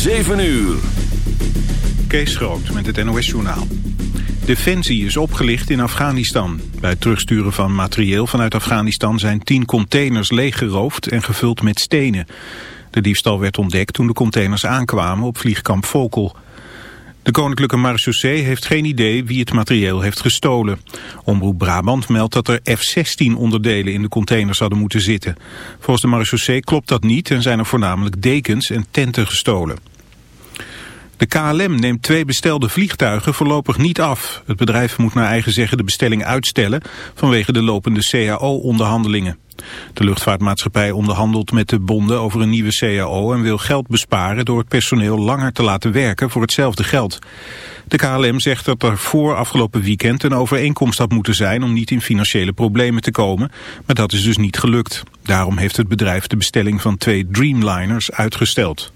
7 uur. Kees Groot met het NOS-journaal. Defensie is opgelicht in Afghanistan. Bij het terugsturen van materieel vanuit Afghanistan zijn tien containers leeggeroofd en gevuld met stenen. De diefstal werd ontdekt toen de containers aankwamen op vliegkamp Vokel. De Koninklijke Marechaussee heeft geen idee wie het materieel heeft gestolen. Omroep Brabant meldt dat er F-16 onderdelen in de containers hadden moeten zitten. Volgens de Marechaussee klopt dat niet en zijn er voornamelijk dekens en tenten gestolen. De KLM neemt twee bestelde vliegtuigen voorlopig niet af. Het bedrijf moet naar eigen zeggen de bestelling uitstellen vanwege de lopende CAO-onderhandelingen. De luchtvaartmaatschappij onderhandelt met de bonden over een nieuwe CAO en wil geld besparen door het personeel langer te laten werken voor hetzelfde geld. De KLM zegt dat er voor afgelopen weekend een overeenkomst had moeten zijn om niet in financiële problemen te komen, maar dat is dus niet gelukt. Daarom heeft het bedrijf de bestelling van twee Dreamliners uitgesteld.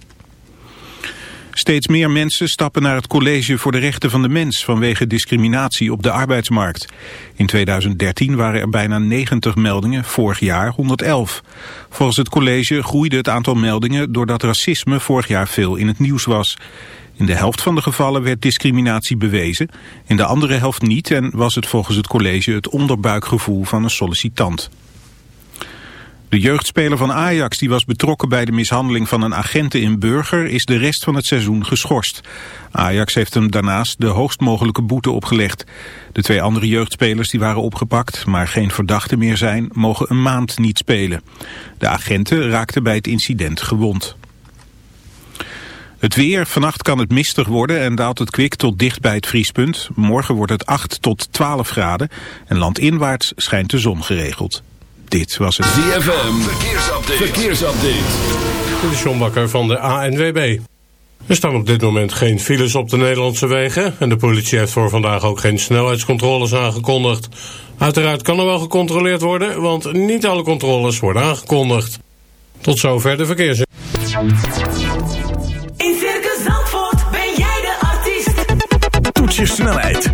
Steeds meer mensen stappen naar het College voor de Rechten van de Mens vanwege discriminatie op de arbeidsmarkt. In 2013 waren er bijna 90 meldingen, vorig jaar 111. Volgens het college groeide het aantal meldingen doordat racisme vorig jaar veel in het nieuws was. In de helft van de gevallen werd discriminatie bewezen, in de andere helft niet en was het volgens het college het onderbuikgevoel van een sollicitant. De jeugdspeler van Ajax, die was betrokken bij de mishandeling van een agente in Burger, is de rest van het seizoen geschorst. Ajax heeft hem daarnaast de hoogst mogelijke boete opgelegd. De twee andere jeugdspelers die waren opgepakt, maar geen verdachten meer zijn, mogen een maand niet spelen. De agenten raakten bij het incident gewond. Het weer, vannacht kan het mistig worden en daalt het kwik tot dicht bij het vriespunt. Morgen wordt het 8 tot 12 graden en landinwaarts schijnt de zon geregeld. Dit was het ZFM. Verkeersupdate. Verkeersupdate. Dit is John Bakker van de ANWB. Er staan op dit moment geen files op de Nederlandse wegen... en de politie heeft voor vandaag ook geen snelheidscontroles aangekondigd. Uiteraard kan er wel gecontroleerd worden... want niet alle controles worden aangekondigd. Tot zover de verkeers. In Circus Zandvoort ben jij de artiest. Toets je snelheid,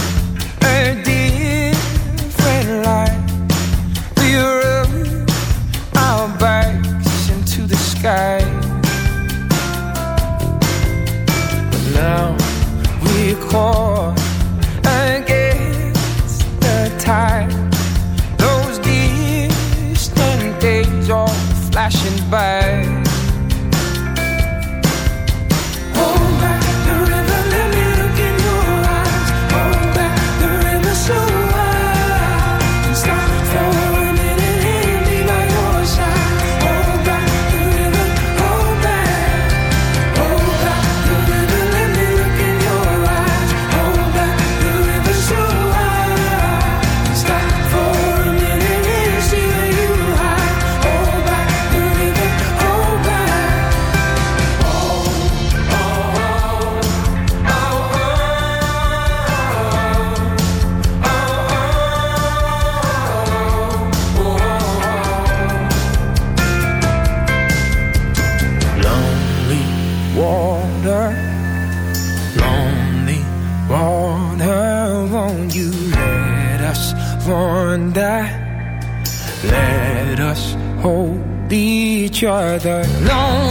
each other. No.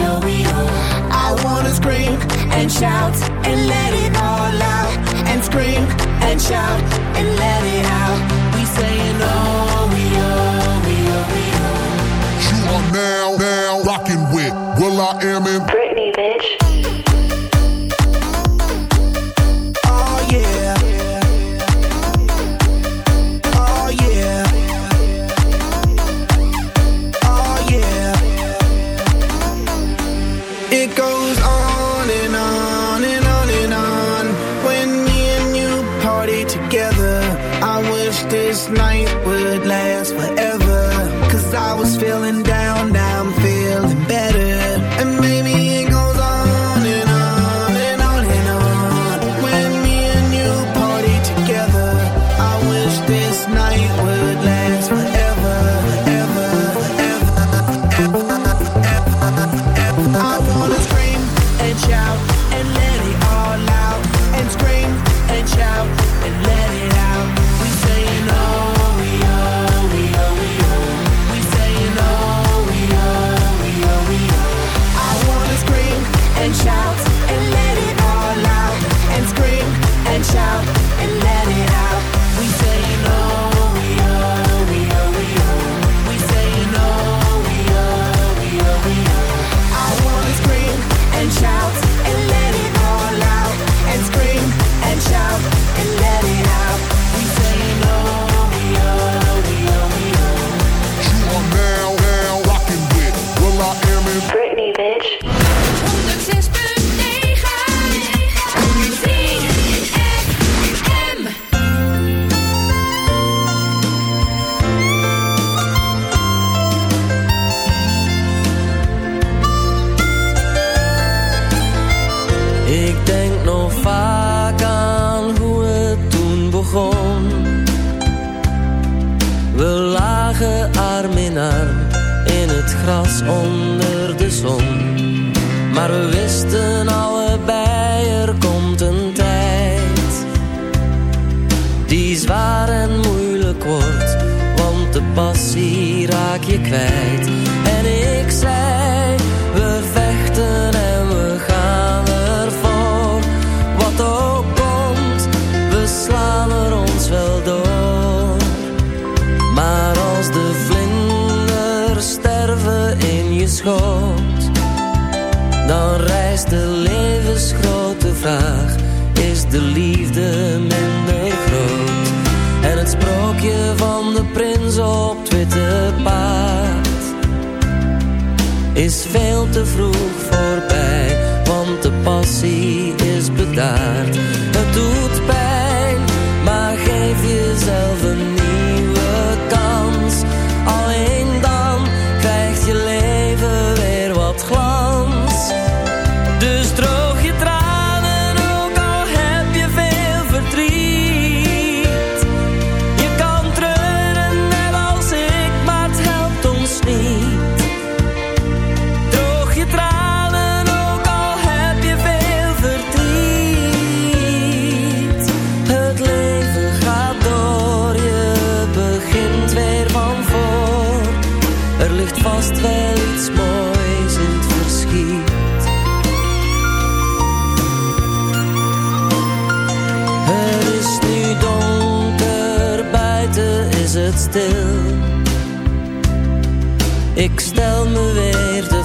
I wanna scream and shout and let it all out. And scream and shout and let it out. We saying oh, we oh, we oh, we oh. You are now, now rocking with Will I Am in Britney, bitch.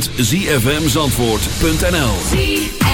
www.zfmzandvoort.nl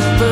back.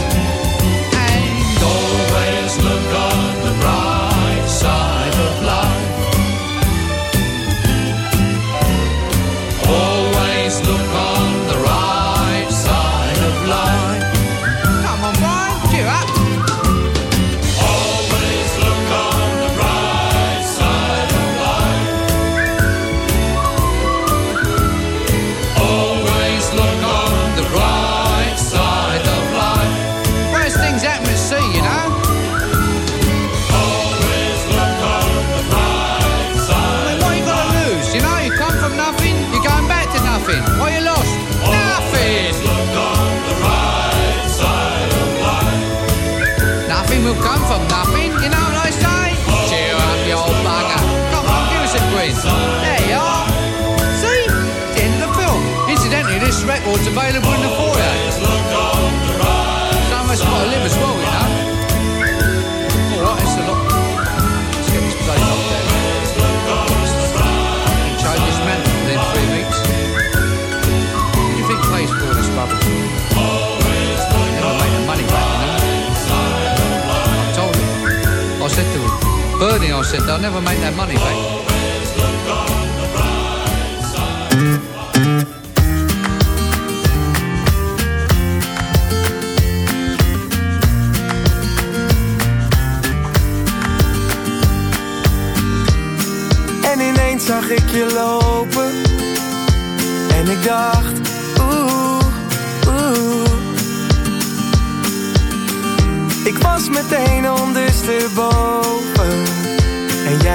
Said they'll never make that money back. Zag ik je lopen. En ik dacht, oeh, oeh. Ik was meteen ondersteboven. En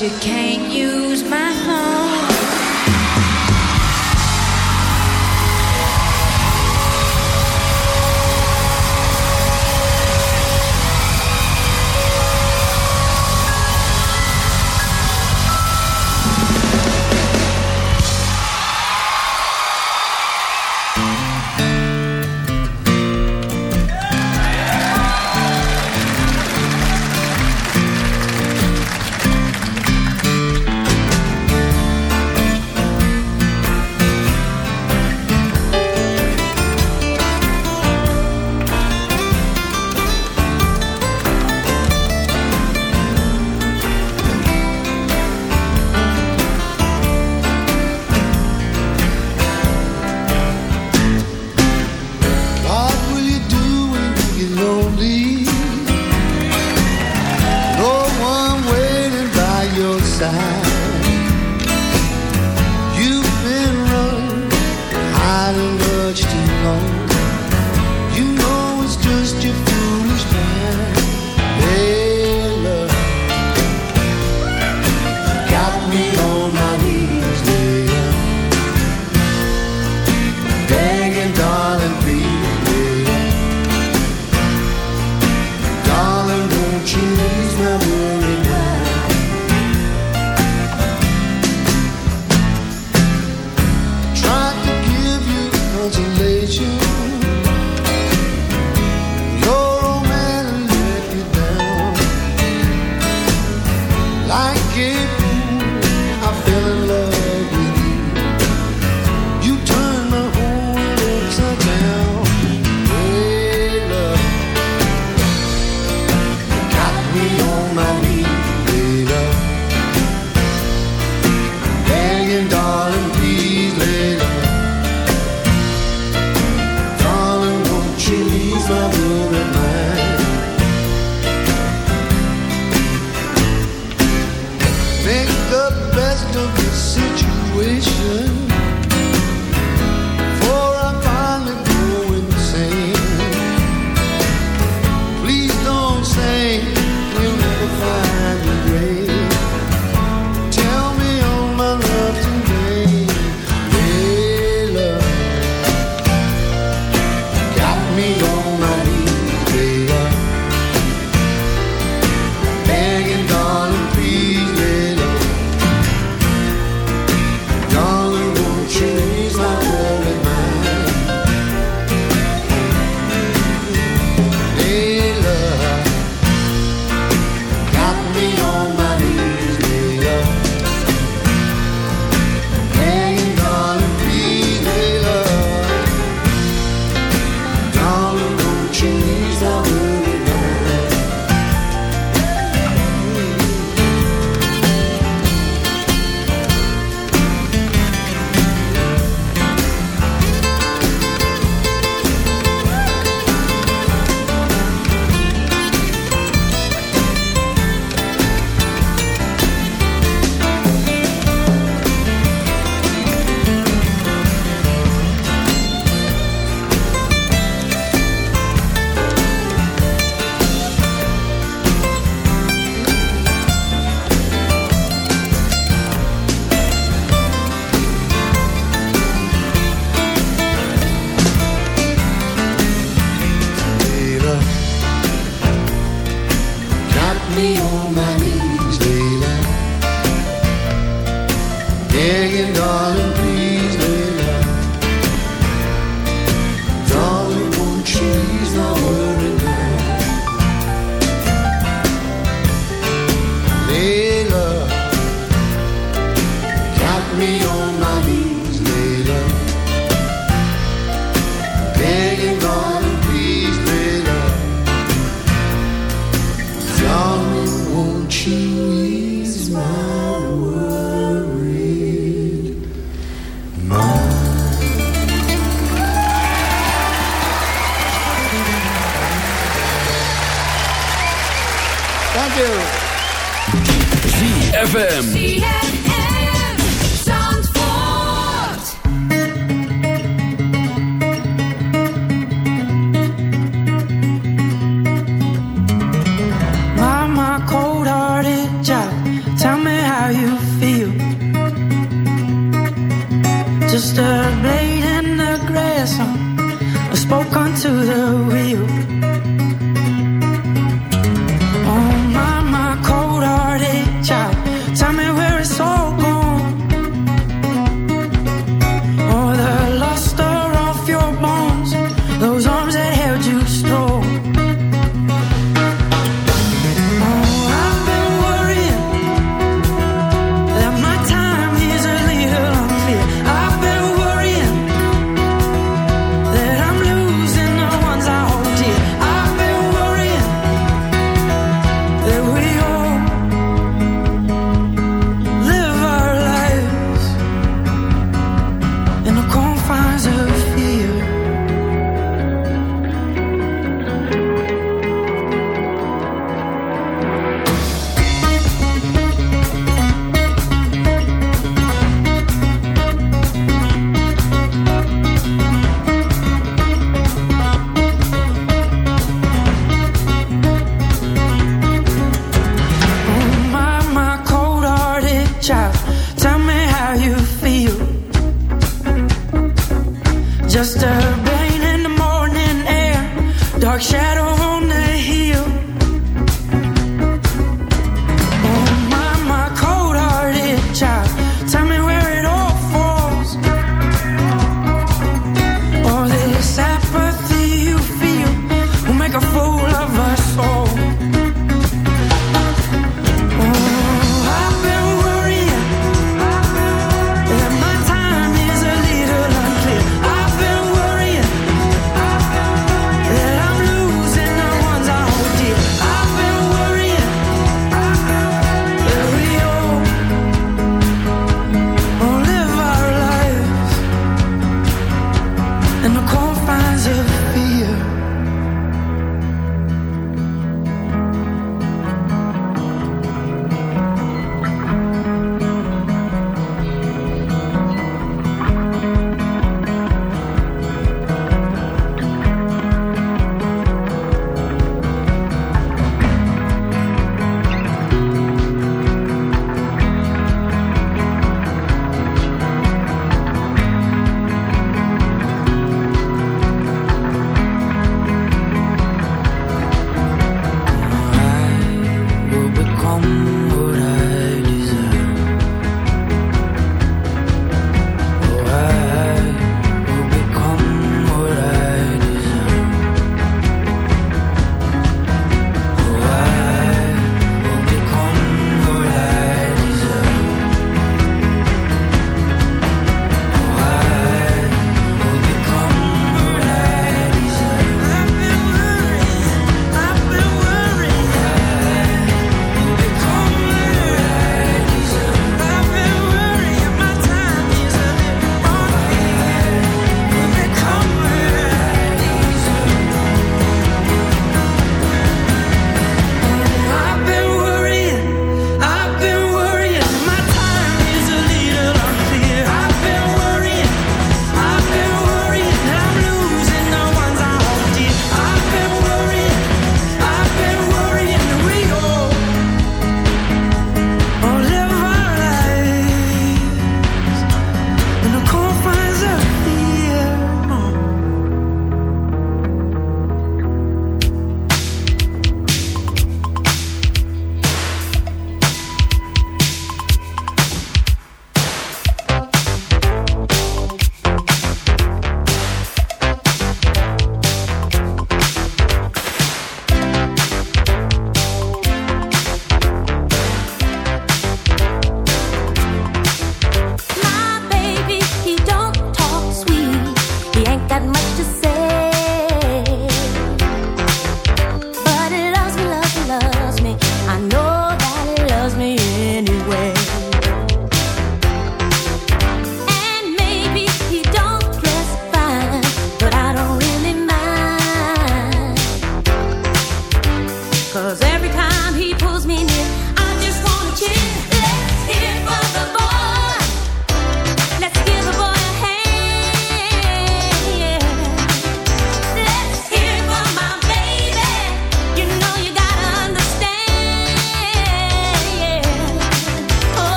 you can't use my me on my knees, Layla.